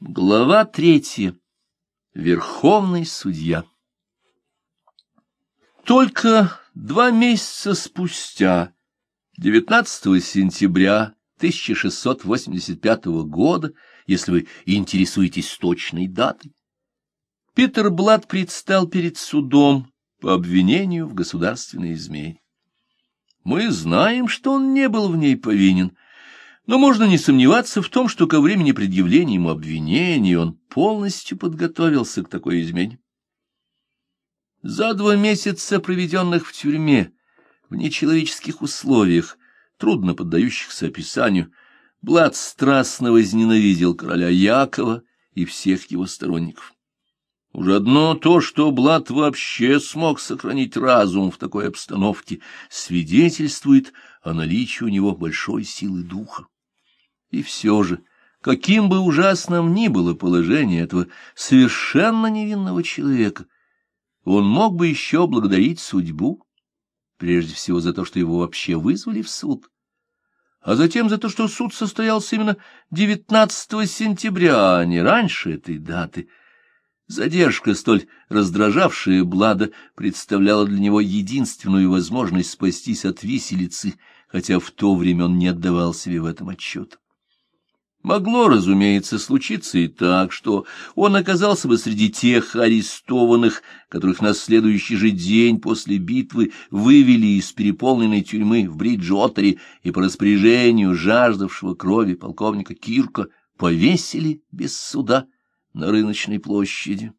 Глава третья. Верховный судья. Только два месяца спустя, 19 сентября 1685 года, если вы интересуетесь точной датой, Питер Блад предстал перед судом по обвинению в государственной измене. Мы знаем, что он не был в ней повинен — но можно не сомневаться в том, что ко времени предъявления ему обвинений он полностью подготовился к такой измене. За два месяца, проведенных в тюрьме, в нечеловеческих условиях, трудно поддающихся описанию, Блад страстно возненавидел короля Якова и всех его сторонников. Уже одно то, что Блад вообще смог сохранить разум в такой обстановке, свидетельствует о наличии у него большой силы духа. И все же, каким бы ужасным ни было положение этого совершенно невинного человека, он мог бы еще благодарить судьбу, прежде всего за то, что его вообще вызвали в суд, а затем за то, что суд состоялся именно 19 сентября, а не раньше этой даты. Задержка, столь раздражавшая Блада, представляла для него единственную возможность спастись от виселицы, хотя в то время он не отдавал себе в этом отчет. Могло, разумеется, случиться и так, что он оказался бы среди тех арестованных, которых на следующий же день после битвы вывели из переполненной тюрьмы в Бриджотере и по распоряжению жаждавшего крови полковника Кирка повесили без суда на рыночной площади.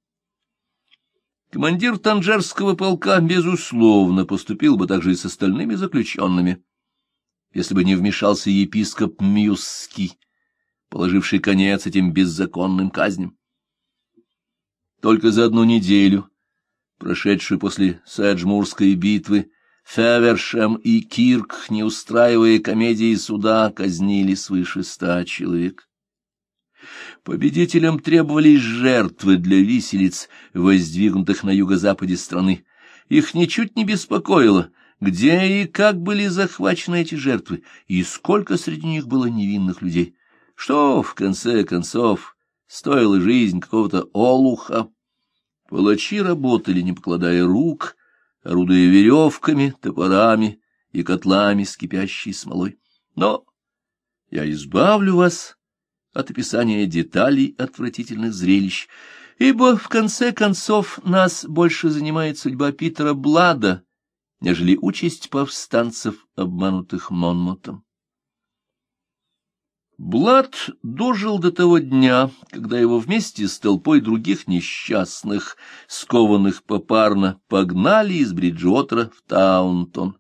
Командир Танжерского полка, безусловно, поступил бы также и с остальными заключенными, если бы не вмешался епископ Мьюсский положивший конец этим беззаконным казням. Только за одну неделю, прошедшую после Сэджмурской битвы, Февершем и Кирк, не устраивая комедии суда, казнили свыше ста человек. Победителям требовались жертвы для виселиц, воздвигнутых на юго-западе страны. Их ничуть не беспокоило, где и как были захвачены эти жертвы, и сколько среди них было невинных людей. Что, в конце концов, стоила жизнь какого-то олуха? Палачи работали, не покладая рук, орудуя веревками, топорами и котлами с кипящей смолой. Но я избавлю вас от описания деталей отвратительных зрелищ, ибо, в конце концов, нас больше занимает судьба Питера Блада, нежели участь повстанцев, обманутых Монмутом. Блад дожил до того дня, когда его вместе с толпой других несчастных, скованных попарно, погнали из Бриджотера в Таунтон.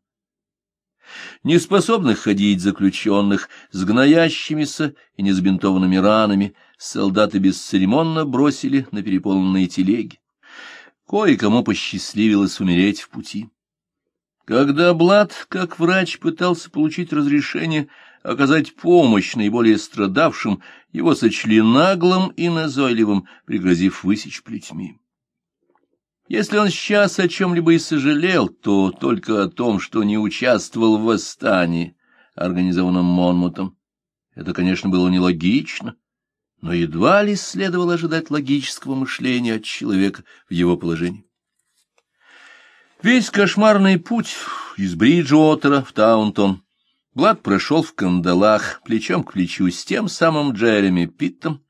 Неспособных ходить заключенных с гноящимися и незабинтованными ранами солдаты бесцеремонно бросили на переполненные телеги. Кое-кому посчастливилось умереть в пути. Когда Блад, как врач, пытался получить разрешение оказать помощь наиболее страдавшим, его сочли наглым и назойливым, пригрозив высечь плетьми. Если он сейчас о чем-либо и сожалел, то только о том, что не участвовал в восстании, организованном Монмутом. Это, конечно, было нелогично, но едва ли следовало ожидать логического мышления от человека в его положении. Весь кошмарный путь из Бриджуотера в Таунтон Блад прошел в кандалах, плечом к плечу с тем самым Джереми Питтом,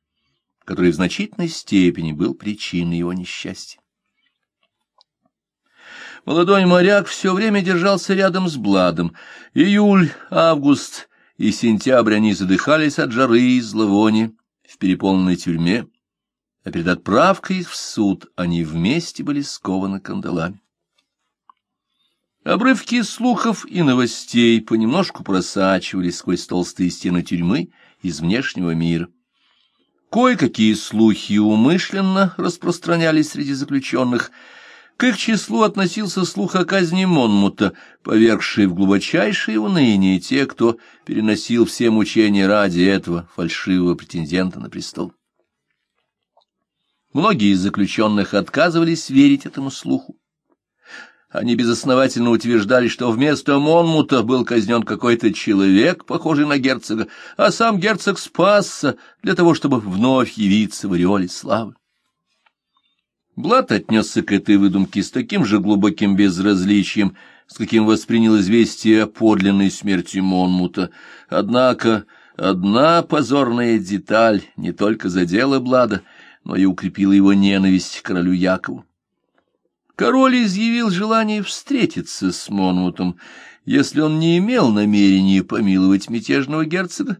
который в значительной степени был причиной его несчастья. Молодой моряк все время держался рядом с Бладом. Июль, август и сентябрь они задыхались от жары и зловония в переполненной тюрьме, а перед отправкой в суд они вместе были скованы кандалами. Обрывки слухов и новостей понемножку просачивались сквозь толстые стены тюрьмы из внешнего мира. Кое-какие слухи умышленно распространялись среди заключенных. К их числу относился слух о казни Монмута, повергший в глубочайшее уныние те, кто переносил все мучения ради этого фальшивого претендента на престол. Многие из заключенных отказывались верить этому слуху. Они безосновательно утверждали, что вместо Монмута был казнен какой-то человек, похожий на герцога, а сам герцог спасся для того, чтобы вновь явиться в ореоле славы. Блад отнесся к этой выдумке с таким же глубоким безразличием, с каким воспринял известие о подлинной смерти Монмута. Однако одна позорная деталь не только задела Блада, но и укрепила его ненависть к королю Якову. Король изъявил желание встретиться с Монмутом. Если он не имел намерения помиловать мятежного герцога,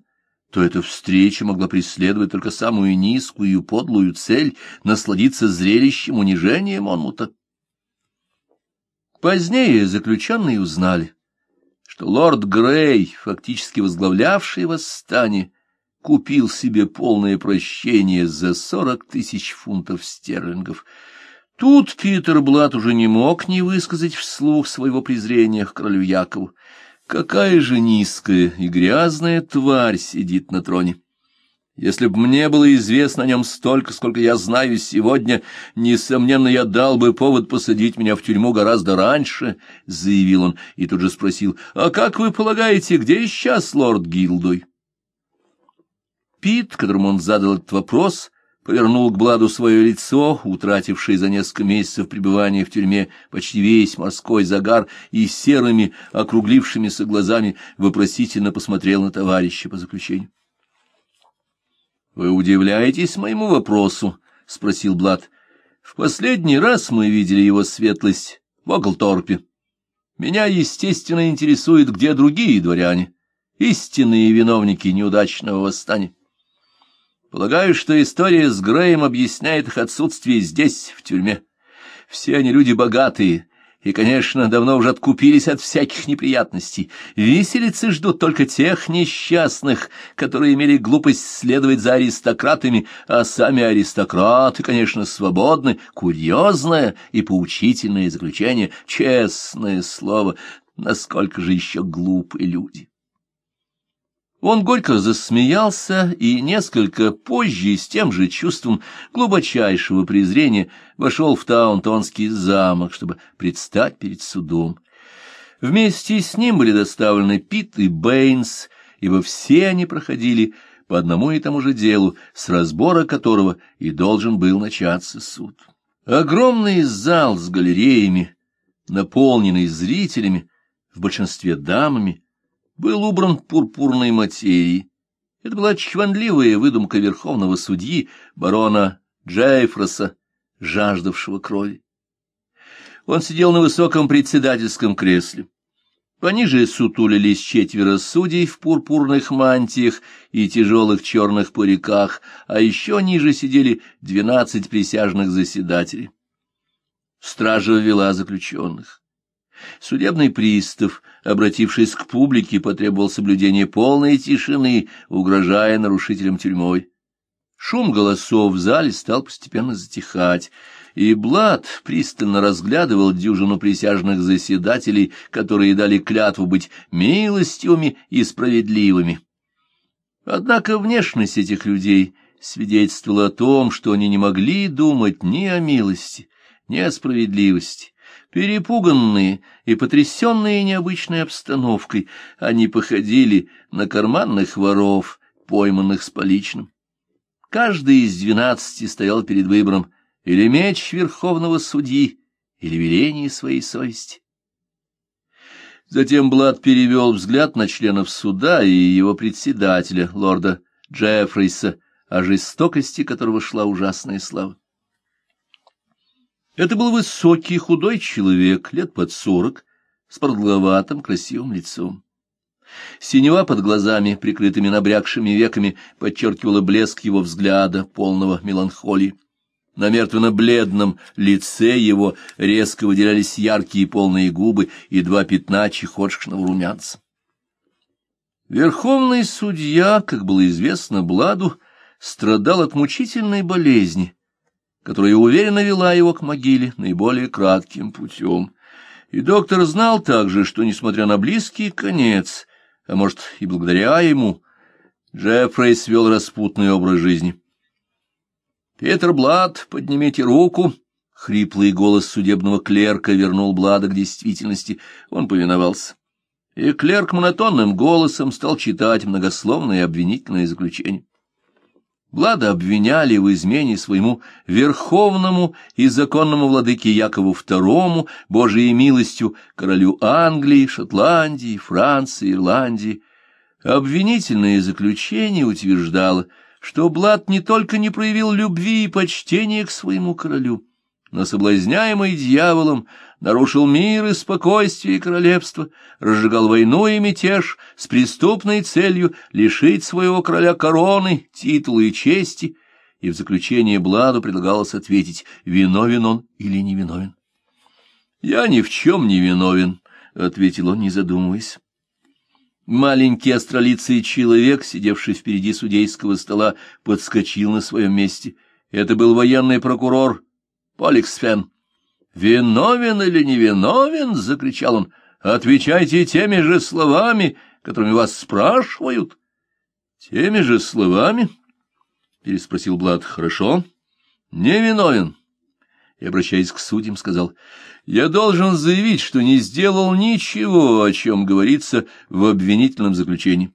то эта встреча могла преследовать только самую низкую и подлую цель — насладиться зрелищем унижения Монмута. Позднее заключенные узнали, что лорд Грей, фактически возглавлявший восстание, купил себе полное прощение за сорок тысяч фунтов стерлингов — Тут Питер Блат уже не мог не высказать вслух своего презрения к королю Якову. Какая же низкая и грязная тварь сидит на троне! Если бы мне было известно о нем столько, сколько я знаю сегодня, несомненно, я дал бы повод посадить меня в тюрьму гораздо раньше, — заявил он, и тут же спросил, — а как вы полагаете, где сейчас лорд Гилдой? Пит, которому он задал этот вопрос, повернул к Бладу свое лицо, утратившее за несколько месяцев пребывания в тюрьме почти весь морской загар, и серыми, округлившимися глазами вопросительно посмотрел на товарища по заключению. — Вы удивляетесь моему вопросу? — спросил Блад. — В последний раз мы видели его светлость в Оглторпе. Меня, естественно, интересует, где другие дворяне, истинные виновники неудачного восстания. Полагаю, что история с Греем объясняет их отсутствие здесь, в тюрьме. Все они люди богатые, и, конечно, давно уже откупились от всяких неприятностей. Виселицы ждут только тех несчастных, которые имели глупость следовать за аристократами, а сами аристократы, конечно, свободны. Курьезное и поучительное заключение, честное слово, насколько же еще глупые люди. Он горько засмеялся и несколько позже с тем же чувством глубочайшего презрения вошел в Таунтонский замок, чтобы предстать перед судом. Вместе с ним были доставлены Пит и Бэйнс, ибо все они проходили по одному и тому же делу, с разбора которого и должен был начаться суд. Огромный зал с галереями, наполненный зрителями, в большинстве дамами, был убран пурпурной материей. Это была чванливая выдумка верховного судьи барона Джейфроса, жаждавшего крови. Он сидел на высоком председательском кресле. Пониже сутулились четверо судей в пурпурных мантиях и тяжелых черных париках, а еще ниже сидели двенадцать присяжных заседателей. Стража ввела заключенных. Судебный пристав, обратившись к публике, потребовал соблюдения полной тишины, угрожая нарушителям тюрьмой. Шум голосов в зале стал постепенно затихать, и Блад пристально разглядывал дюжину присяжных заседателей, которые дали клятву быть милостивыми и справедливыми. Однако внешность этих людей свидетельствовала о том, что они не могли думать ни о милости, ни о справедливости. Перепуганные и потрясенные необычной обстановкой, они походили на карманных воров, пойманных с поличным. Каждый из двенадцати стоял перед выбором или меч верховного судьи, или веление своей совести. Затем Блад перевел взгляд на членов суда и его председателя, лорда Джеффрейса, о жестокости которого шла ужасная слава. Это был высокий худой человек, лет под сорок, с продолговатым красивым лицом. Синева под глазами, прикрытыми набрякшими веками, подчеркивала блеск его взгляда, полного меланхолии. На мертвенно-бледном лице его резко выделялись яркие полные губы и два пятна чехотшного румянца. Верховный судья, как было известно Бладу, страдал от мучительной болезни — которая уверенно вела его к могиле наиболее кратким путем. И доктор знал также, что, несмотря на близкий конец, а может и благодаря ему, Джеффрей свел распутный образ жизни. «Питер Блад, поднимите руку!» — Хриплый голос судебного клерка вернул Блада к действительности. Он повиновался. И клерк монотонным голосом стал читать многословное обвинительное заключение. Блада обвиняли в измене своему верховному и законному владыке Якову II, Божией милостью, королю Англии, Шотландии, Франции, Ирландии. Обвинительное заключение утверждало, что Блад не только не проявил любви и почтения к своему королю, но, соблазняемый дьяволом, нарушил мир и спокойствие королевства, разжигал войну и мятеж с преступной целью лишить своего короля короны, титула и чести, и в заключение Бладу предлагалось ответить, виновен он или не виновен. «Я ни в чем не виновен», — ответил он, не задумываясь. Маленький астролицый человек, сидевший впереди судейского стола, подскочил на своем месте. Это был военный прокурор Поликсфен. «Виновен или невиновен?» — закричал он. «Отвечайте теми же словами, которыми вас спрашивают». «Теми же словами?» — переспросил Блад. «Хорошо. Невиновен». И, обращаясь к судьям, сказал, «Я должен заявить, что не сделал ничего, о чем говорится в обвинительном заключении.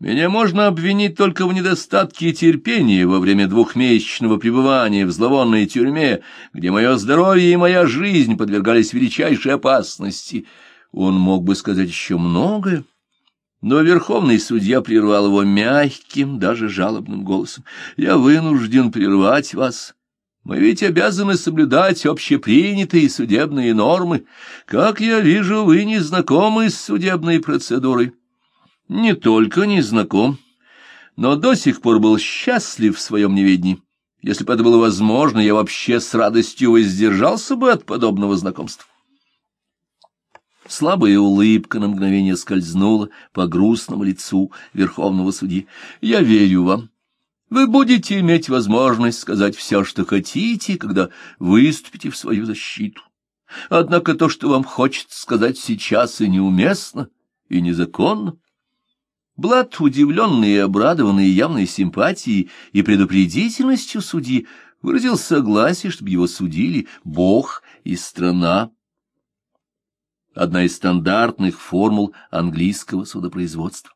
Меня можно обвинить только в недостатке терпения во время двухмесячного пребывания в зловонной тюрьме, где мое здоровье и моя жизнь подвергались величайшей опасности. Он мог бы сказать еще многое, но верховный судья прервал его мягким, даже жалобным голосом. «Я вынужден прервать вас». Мы ведь обязаны соблюдать общепринятые судебные нормы. Как я вижу, вы не знакомы с судебной процедурой не только не знаком, но до сих пор был счастлив в своем неведении. Если бы это было возможно, я вообще с радостью воздержался бы от подобного знакомства. Слабая улыбка на мгновение скользнула по грустному лицу верховного судьи. «Я верю вам. Вы будете иметь возможность сказать все, что хотите, когда выступите в свою защиту. Однако то, что вам хочется сказать сейчас, и неуместно, и незаконно. Блад, удивленный и обрадованный явной симпатией и предупредительностью судьи, выразил согласие, чтобы его судили Бог и страна. Одна из стандартных формул английского судопроизводства.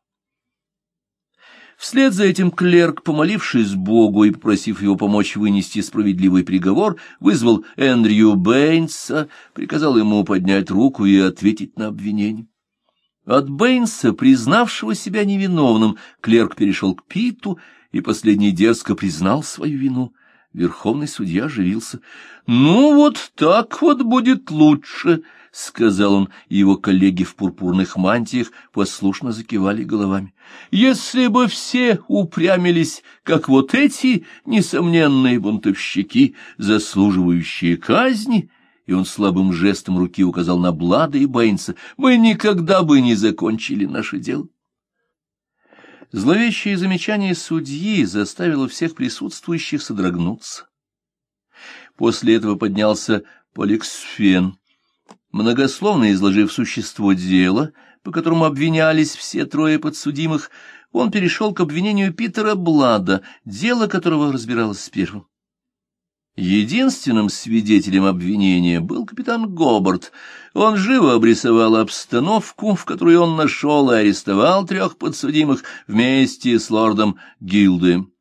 Вслед за этим клерк, помолившись Богу и попросив его помочь вынести справедливый приговор, вызвал Эндрю Бэйнса, приказал ему поднять руку и ответить на обвинение. От Бэйнса, признавшего себя невиновным, клерк перешел к Питу, и последний дерзко признал свою вину. Верховный судья оживился. — Ну, вот так вот будет лучше, — сказал он, и его коллеги в пурпурных мантиях послушно закивали головами. — Если бы все упрямились, как вот эти несомненные бунтовщики, заслуживающие казни, и он слабым жестом руки указал на Блада и Бэйнса, мы никогда бы не закончили наше дело. Зловещее замечание судьи заставило всех присутствующих содрогнуться. После этого поднялся Поликсфен, многословно изложив существо дела, по которому обвинялись все трое подсудимых, он перешел к обвинению Питера Блада, дело которого разбиралось с первым. Единственным свидетелем обвинения был капитан Гобарт. Он живо обрисовал обстановку, в которой он нашел и арестовал трех подсудимых вместе с лордом Гилдем.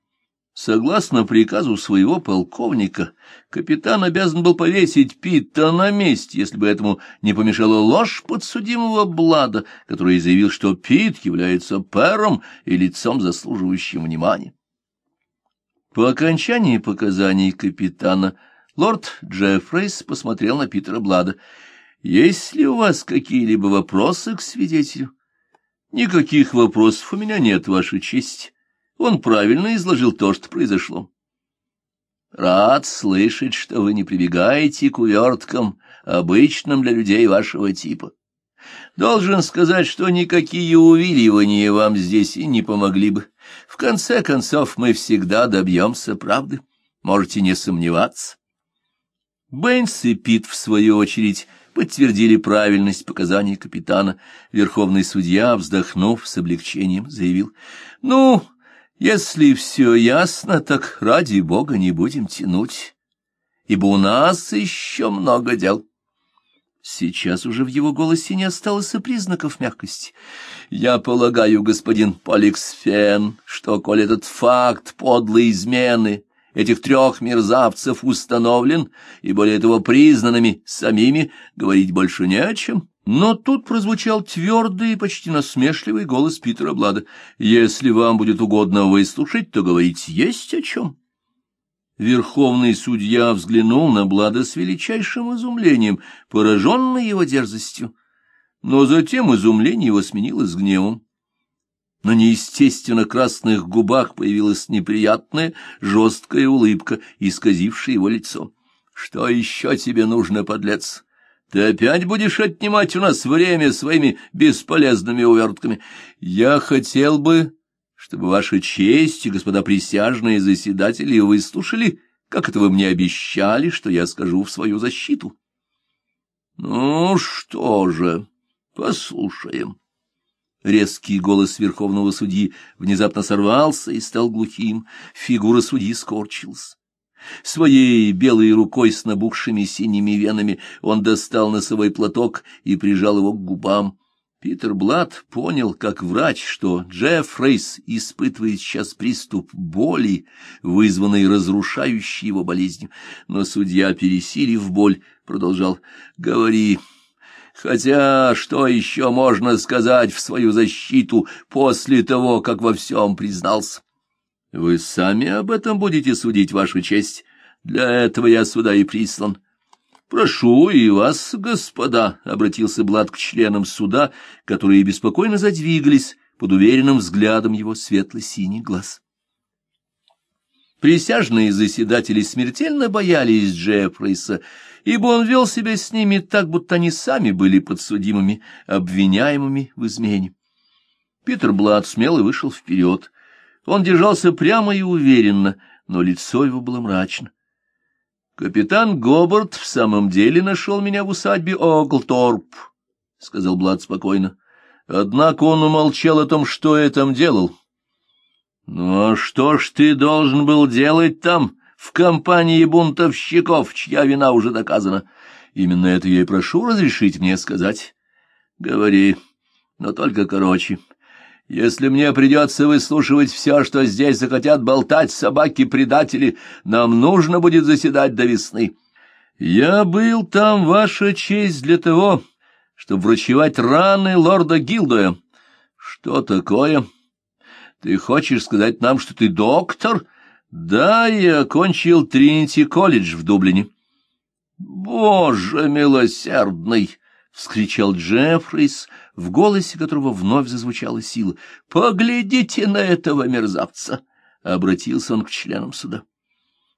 Согласно приказу своего полковника, капитан обязан был повесить Питта на месте, если бы этому не помешала ложь подсудимого Блада, который заявил, что Питт является пером и лицом, заслуживающим внимания. По окончании показаний капитана лорд Джеффрейс посмотрел на Питера Блада. «Есть ли у вас какие-либо вопросы к свидетелю?» «Никаких вопросов у меня нет, Ваша честь. Он правильно изложил то, что произошло». «Рад слышать, что вы не прибегаете к уверткам, обычным для людей вашего типа. Должен сказать, что никакие увиливания вам здесь и не помогли бы. В конце концов, мы всегда добьемся правды. Можете не сомневаться. Бэйнс и Пит, в свою очередь, подтвердили правильность показаний капитана. Верховный судья, вздохнув с облегчением, заявил, «Ну, если все ясно, так ради бога не будем тянуть». ибо у нас еще много дел. Сейчас уже в его голосе не осталось и признаков мягкости. Я полагаю, господин Поликсфен, что, коль этот факт подлой измены этих трех мерзавцев установлен и более того признанными самими, говорить больше не о чем. Но тут прозвучал твердый и почти насмешливый голос Питера Блада. «Если вам будет угодно выслушать, то говорить есть о чем». Верховный судья взглянул на Блада с величайшим изумлением, пораженный его дерзостью. Но затем изумление его сменилось гневом. На неестественно красных губах появилась неприятная жесткая улыбка, исказившая его лицо. — Что еще тебе нужно, подлец? Ты опять будешь отнимать у нас время своими бесполезными увертками? Я хотел бы чтобы ваша честь и господа присяжные заседатели выслушали, как это вы мне обещали, что я скажу в свою защиту. Ну что же, послушаем. Резкий голос верховного судьи внезапно сорвался и стал глухим. Фигура судьи скорчилась. Своей белой рукой с набухшими синими венами он достал носовой платок и прижал его к губам. Питер Блад понял, как врач, что Джеффрейс испытывает сейчас приступ боли, вызванный разрушающей его болезнью. Но судья, пересилив боль, продолжал «Говори». Хотя что еще можно сказать в свою защиту после того, как во всем признался? Вы сами об этом будете судить, Ваша честь. Для этого я сюда и прислан. «Прошу и вас, господа», — обратился Блад к членам суда, которые беспокойно задвигались под уверенным взглядом его светло-синих глаз. Присяжные заседатели смертельно боялись Джеффрейса, ибо он вел себя с ними так, будто они сами были подсудимыми, обвиняемыми в измене. Питер Блад смело вышел вперед. Он держался прямо и уверенно, но лицо его было мрачно. Капитан Гобарт в самом деле нашел меня в усадьбе Оглторп, — сказал Блад спокойно. Однако он умолчал о том, что я там делал. — Ну а что ж ты должен был делать там, в компании бунтовщиков, чья вина уже доказана? Именно это я и прошу разрешить мне сказать. — Говори, но только короче. — если мне придется выслушивать все, что здесь захотят болтать собаки-предатели, нам нужно будет заседать до весны. Я был там, ваша честь, для того, чтобы врачевать раны лорда Гилдоя. Что такое? Ты хочешь сказать нам, что ты доктор? Да, я окончил Тринити-колледж в Дублине. Боже милосердный! — вскричал Джеффрис, — в голосе которого вновь зазвучала сила. — Поглядите на этого мерзавца! — обратился он к членам суда.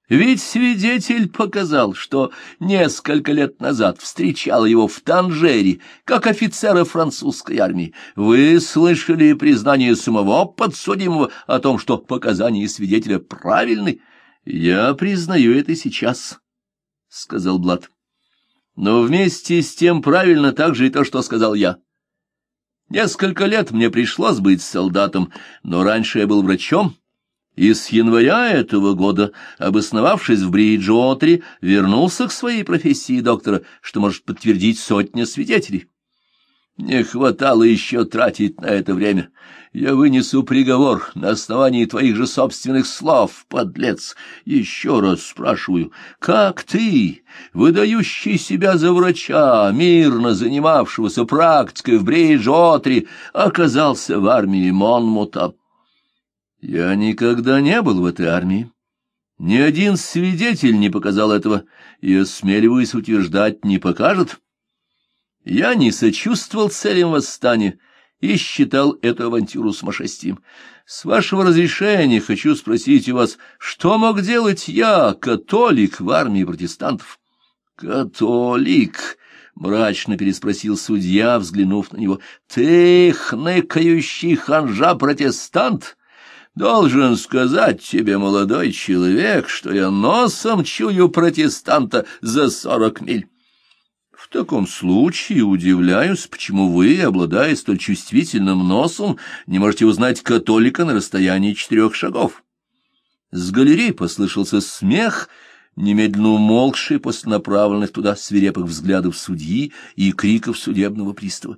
Ведь свидетель показал, что несколько лет назад встречал его в Танжере, как офицера французской армии. Вы слышали признание самого подсудимого о том, что показания свидетеля правильны? Я признаю это сейчас, — сказал Блад. Но вместе с тем правильно также и то, что сказал я. Несколько лет мне пришлось быть солдатом, но раньше я был врачом, и с января этого года, обосновавшись в Бриджуотере, вернулся к своей профессии доктора, что может подтвердить сотня свидетелей. Не хватало еще тратить на это время. Я вынесу приговор на основании твоих же собственных слов, подлец. Еще раз спрашиваю, как ты, выдающий себя за врача, мирно занимавшегося практикой в Бриджотре, оказался в армии Монмута? Я никогда не был в этой армии. Ни один свидетель не показал этого, и, осмеливаюсь утверждать, не покажет. Я не сочувствовал целям восстания и считал эту авантюру сумасшествием. С вашего разрешения хочу спросить у вас, что мог делать я, католик, в армии протестантов? Католик, мрачно переспросил судья, взглянув на него. Ты хныкающий ханжа-протестант? Должен сказать тебе, молодой человек, что я носом чую протестанта за сорок миль. В таком случае удивляюсь, почему вы, обладая столь чувствительным носом, не можете узнать католика на расстоянии четырех шагов. С галереи послышался смех, немедленно умолкший после направленных туда свирепых взглядов судьи и криков судебного пристава.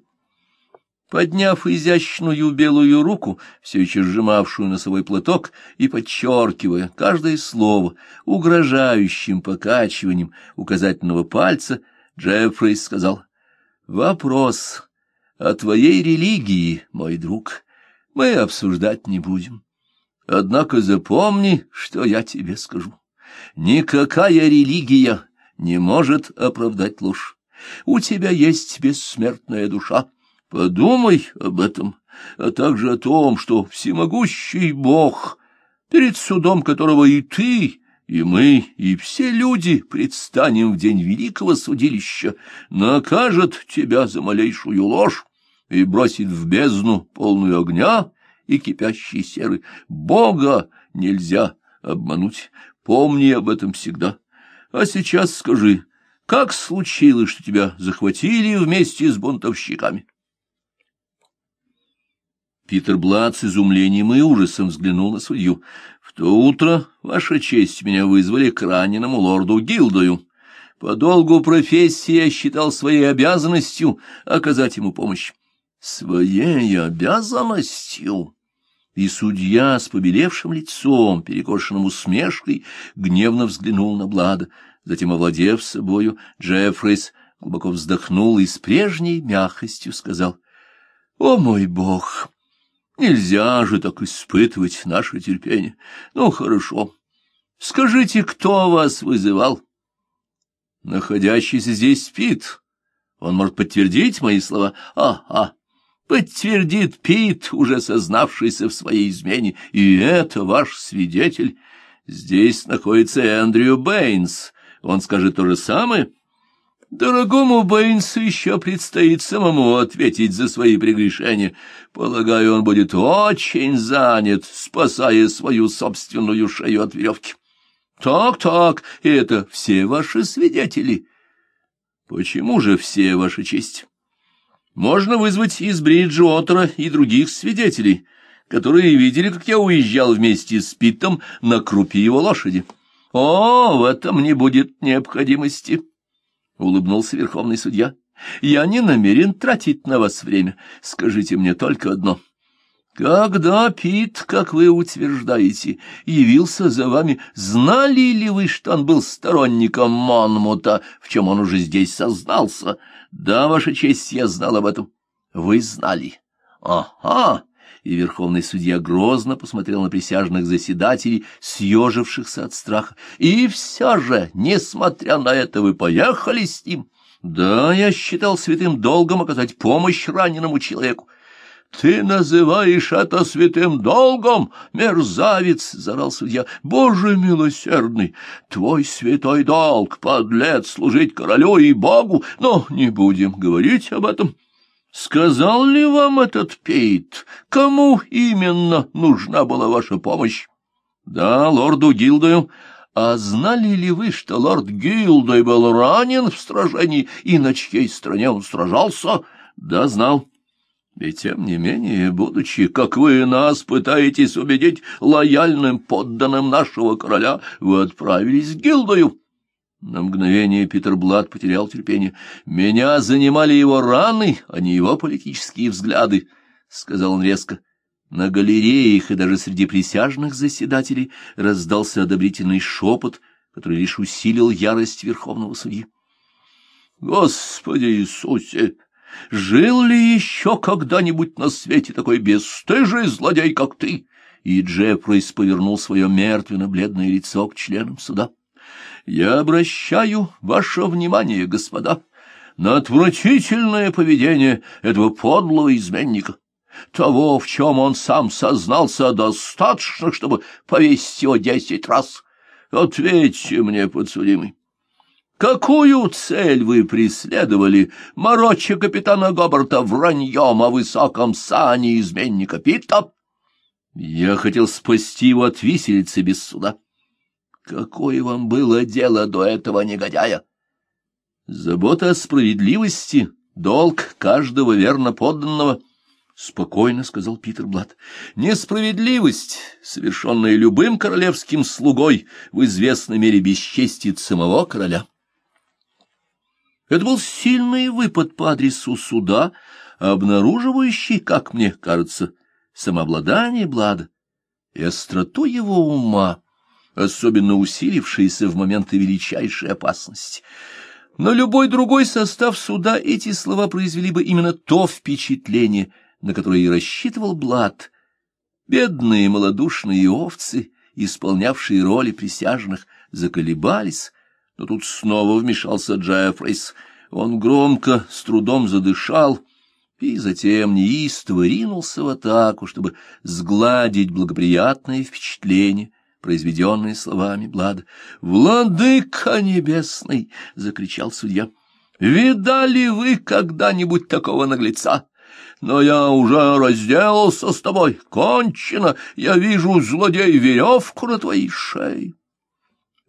Подняв изящную белую руку, все еще сжимавшую носовой платок, и подчеркивая каждое слово угрожающим покачиванием указательного пальца, Джеффрейс сказал, «Вопрос о твоей религии, мой друг, мы обсуждать не будем. Однако запомни, что я тебе скажу. Никакая религия не может оправдать ложь. У тебя есть бессмертная душа» Подумай об этом, а также о том, что всемогущий Бог, перед судом которого и ты, и мы, и все люди предстанем в день великого судилища, накажет тебя за малейшую ложь и бросит в бездну полную огня и кипящей серы. Бога нельзя обмануть, помни об этом всегда. А сейчас скажи, как случилось, что тебя захватили вместе с бунтовщиками? Питер Блад с изумлением и ужасом взглянул на судью. — В то утро, Ваша честь, меня вызвали к раненому лорду Гилдою. По долгу профессии я считал своей обязанностью оказать ему помощь. — Своей обязанностью? И судья с побелевшим лицом, перекошенным усмешкой, гневно взглянул на Блада. Затем, овладев собою, Джеффрис глубоко вздохнул и с прежней мягкостью сказал, — О мой бог! Нельзя же так испытывать наше терпение. Ну, хорошо. Скажите, кто вас вызывал? Находящийся здесь спит. Он может подтвердить мои слова? А-а. Подтвердит Пит, уже сознавшийся в своей измене, и это ваш свидетель. Здесь находится Эндрю Бэйнс. Он скажет то же самое? Дорогому Бэйнсу еще предстоит самому ответить за свои прегрешения. Полагаю, он будет очень занят, спасая свою собственную шею от веревки. Так-так, и это все ваши свидетели. Почему же все, ваша честь? Можно вызвать из Бриджуотера и других свидетелей, которые видели, как я уезжал вместе с Питом на крупе его лошади. О, в этом не будет необходимости. — улыбнулся верховный судья. — Я не намерен тратить на вас время. Скажите мне только одно. Когда Пит, как вы утверждаете, явился за вами, знали ли вы, что он был сторонником Монмута, в чем он уже здесь сознался? Да, ваша честь, я знал об этом. Вы знали. Ага и верховный судья грозно посмотрел на присяжных заседателей, съежившихся от страха. «И все же, несмотря на это, вы поехали с ним?» «Да, я считал святым долгом оказать помощь раненому человеку». «Ты называешь это святым долгом, мерзавец!» — заорал судья. «Боже милосердный! Твой святой долг, подлец, служить королю и богу! Но не будем говорить об этом». Сказал ли вам этот Пейт, кому именно нужна была ваша помощь? Да, лорду Гилдою. А знали ли вы, что лорд Гилдой был ранен в сражении, и на чьей стороне он сражался? Да, знал. И тем не менее, будучи, как вы нас пытаетесь убедить, лояльным подданным нашего короля, вы отправились к Гилдою. На мгновение Питер Блад потерял терпение. «Меня занимали его раны, а не его политические взгляды», — сказал он резко. На галереях и даже среди присяжных заседателей раздался одобрительный шепот, который лишь усилил ярость верховного судьи. «Господи Иисусе! Жил ли еще когда-нибудь на свете такой бесстыжий злодей, как ты?» И Джеффрейс повернул свое мертвенно-бледное лицо к членам суда. Я обращаю ваше внимание, господа, на отвратительное поведение этого подлого изменника. Того, в чем он сам сознался, достаточно, чтобы повесить его десять раз. Ответьте мне, подсудимый. Какую цель вы преследовали, мороча капитана Гобарта враньем о высоком сане изменника Питта? Я хотел спасти его от виселицы без суда. Какое вам было дело до этого негодяя? Забота о справедливости — долг каждого верно подданного. спокойно сказал Питер Блад. Несправедливость, совершенная любым королевским слугой, в известной мере бесчестит самого короля. Это был сильный выпад по адресу суда, обнаруживающий, как мне кажется, самообладание Блада и остроту его ума, особенно усилившиеся в моменты величайшей опасности. Но любой другой состав суда эти слова произвели бы именно то впечатление, на которое и рассчитывал Блад. Бедные малодушные овцы, исполнявшие роли присяжных, заколебались, но тут снова вмешался Джеффрейс. Он громко, с трудом задышал, и затем неистово ринулся в атаку, чтобы сгладить благоприятное впечатление, произведенное словами Блада. «Владыка небесный!» — закричал судья. «Видали вы когда-нибудь такого наглеца? Но я уже разделался с тобой, кончено, я вижу, злодей, веревку на твоей шее».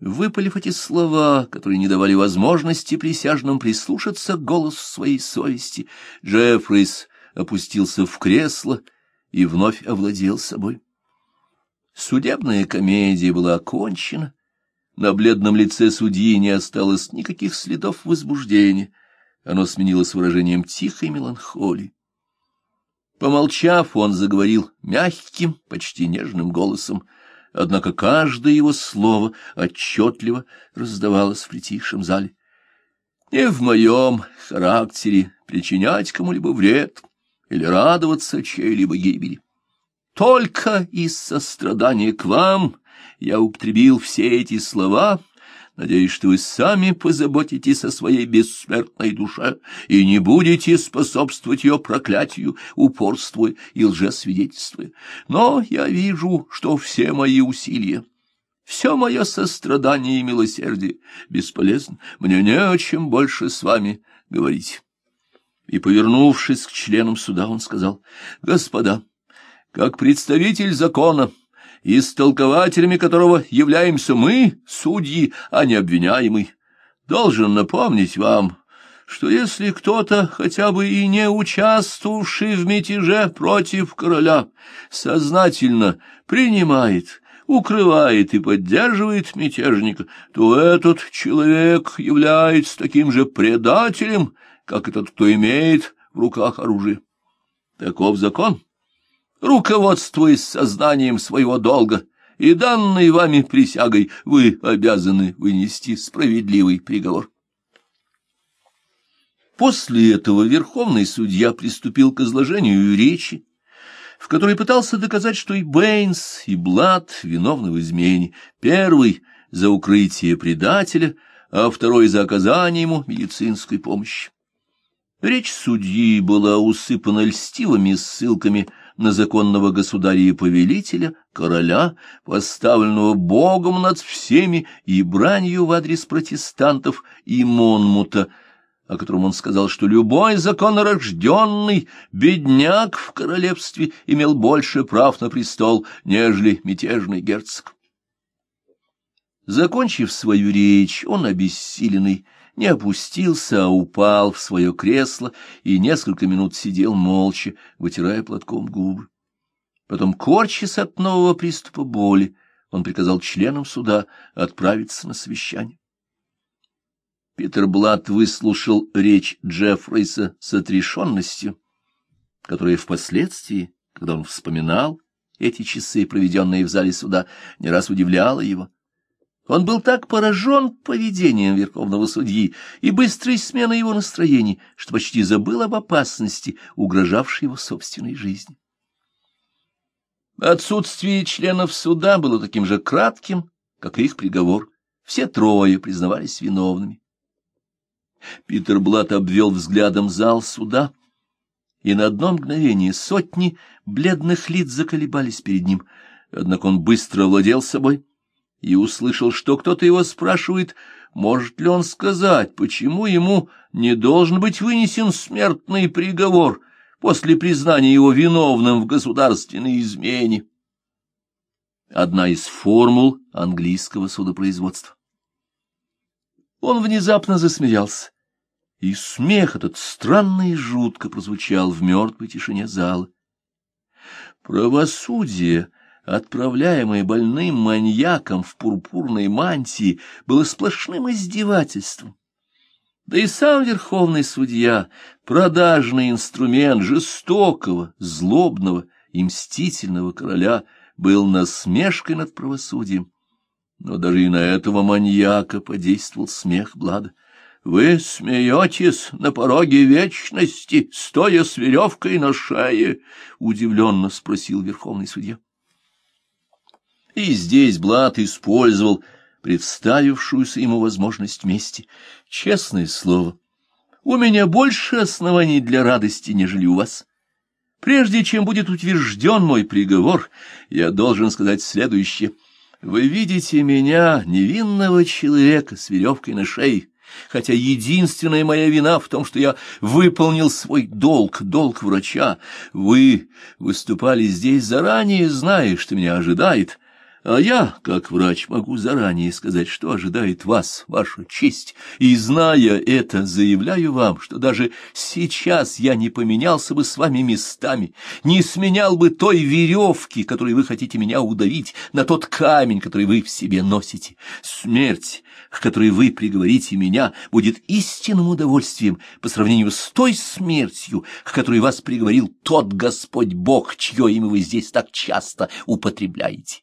Выпалив эти слова, которые не давали возможности присяжным прислушаться к голосу своей совести, Джеффрис опустился в кресло и вновь овладел собой. Судебная комедия была окончена. На бледном лице судьи не осталось никаких следов возбуждения. Оно сменилось выражением тихой меланхолии. Помолчав, он заговорил мягким, почти нежным голосом — однако каждое его слово отчетливо раздавалось в притихшем зале. Не в моем характере причинять кому-либо вред или радоваться чьей-либо гибели. Только из сострадания к вам я употребил все эти слова, Надеюсь, что вы сами позаботитесь о своей бессмертной душе и не будете способствовать ее проклятию, упорствуя и лжесвидетельствуя. Но я вижу, что все мои усилия, все мое сострадание и милосердие бесполезны. Мне не о чем больше с вами говорить. И, повернувшись к членам суда, он сказал, «Господа, как представитель закона, — истолкователями которого являемся мы, судьи, а не обвиняемый, должен напомнить вам, что если кто-то, хотя бы и не участвовавший в мятеже против короля, сознательно принимает, укрывает и поддерживает мятежника, то этот человек является таким же предателем, как этот, кто имеет в руках оружие. Таков закон руководствуясь сознанием своего долга и данной вами присягой, вы обязаны вынести справедливый приговор. После этого верховный судья приступил к изложению речи, в которой пытался доказать, что и Бэйнс, и Блад виновны в измене. Первый — за укрытие предателя, а второй — за оказание ему медицинской помощи. Речь судьи была усыпана льстивыми ссылками на законного государя и повелителя, короля, поставленного Богом над всеми, и бранью в адрес протестантов и Монмута, о котором он сказал, что любой законорожденный бедняк в королевстве имел больше прав на престол, нежели мятежный герцог. Закончив свою речь, он обессиленный, не опустился, а упал в свое кресло и несколько минут сидел молча, вытирая платком губы. Потом, корчась от нового приступа боли, он приказал членам суда отправиться на совещание. Питер Блад выслушал речь Джеффрейса с отрешенностью, которая впоследствии, когда он вспоминал эти часы, проведенные в зале суда, не раз удивляла его. Он был так поражен поведением верховного судьи и быстрой сменой его настроений, что почти забыл об опасности, угрожавшей его собственной жизни. Отсутствие членов суда было таким же кратким, как и их приговор. Все трое признавались виновными. Питер Блат обвел взглядом зал суда, и на одно мгновение сотни бледных лиц заколебались перед ним, однако он быстро владел собой — и услышал, что кто-то его спрашивает, может ли он сказать, почему ему не должен быть вынесен смертный приговор после признания его виновным в государственной измене. Одна из формул английского судопроизводства. Он внезапно засмеялся, и смех этот странно и жутко прозвучал в мертвой тишине зала. Правосудие, отправляемое больным маньяком в пурпурной мантии, было сплошным издевательством. Да и сам верховный судья, продажный инструмент жестокого, злобного и мстительного короля, был насмешкой над правосудием. Но даже и на этого маньяка подействовал смех Блада. — Вы смеетесь на пороге вечности, стоя с веревкой на шее? — удивленно спросил верховный судья. И здесь Блад использовал представившуюся ему возможность мести. Честное слово, у меня больше оснований для радости, нежели у вас. Прежде чем будет утвержден мой приговор, я должен сказать следующее. Вы видите меня, невинного человека, с веревкой на шее, хотя единственная моя вина в том, что я выполнил свой долг, долг врача. Вы выступали здесь заранее, зная, что меня ожидает, а я, как врач, могу заранее сказать, что ожидает вас, ваша честь, и, зная это, заявляю вам, что даже сейчас я не поменялся бы с вами местами, не сменял бы той веревки, которой вы хотите меня удавить, на тот камень, который вы в себе носите. Смерть, к которой вы приговорите меня, будет истинным удовольствием по сравнению с той смертью, к которой вас приговорил тот Господь Бог, чье имя вы здесь так часто употребляете.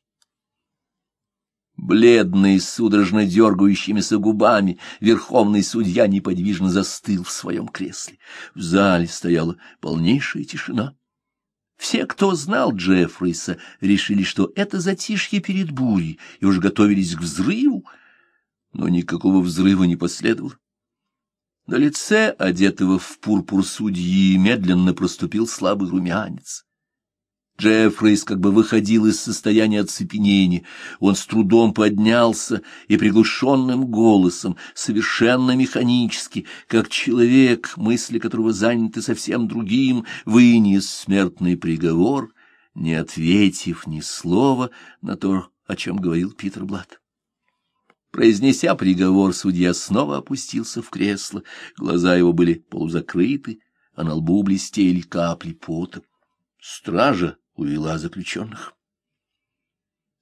Бледный, судорожно дергающимися губами, верховный судья неподвижно застыл в своем кресле. В зале стояла полнейшая тишина. Все, кто знал Джеффрейса, решили, что это затишье перед бурей, и уж готовились к взрыву, но никакого взрыва не последовало. На лице, одетого в пурпур судьи, медленно проступил слабый румянец. Джеффрейс как бы выходил из состояния оцепенения. Он с трудом поднялся и приглушенным голосом, совершенно механически, как человек, мысли которого заняты совсем другим, вынес смертный приговор, не ответив ни слова на то, о чем говорил Питер Блад. Произнеся приговор, судья снова опустился в кресло, глаза его были полузакрыты, а на лбу блестели капли пота. Стража увела заключенных.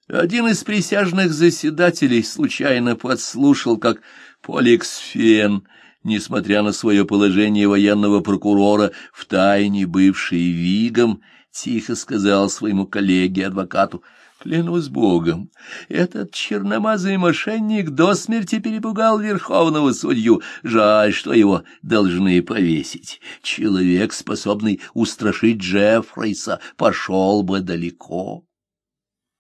Один из присяжных заседателей случайно подслушал, как Полекс Фен, несмотря на свое положение военного прокурора, втайне бывший Вигом, тихо сказал своему коллеге-адвокату — Клянусь Богом, этот черномазый мошенник до смерти перепугал верховного судью. Жаль, что его должны повесить. Человек, способный устрашить Джеффрейса, пошел бы далеко.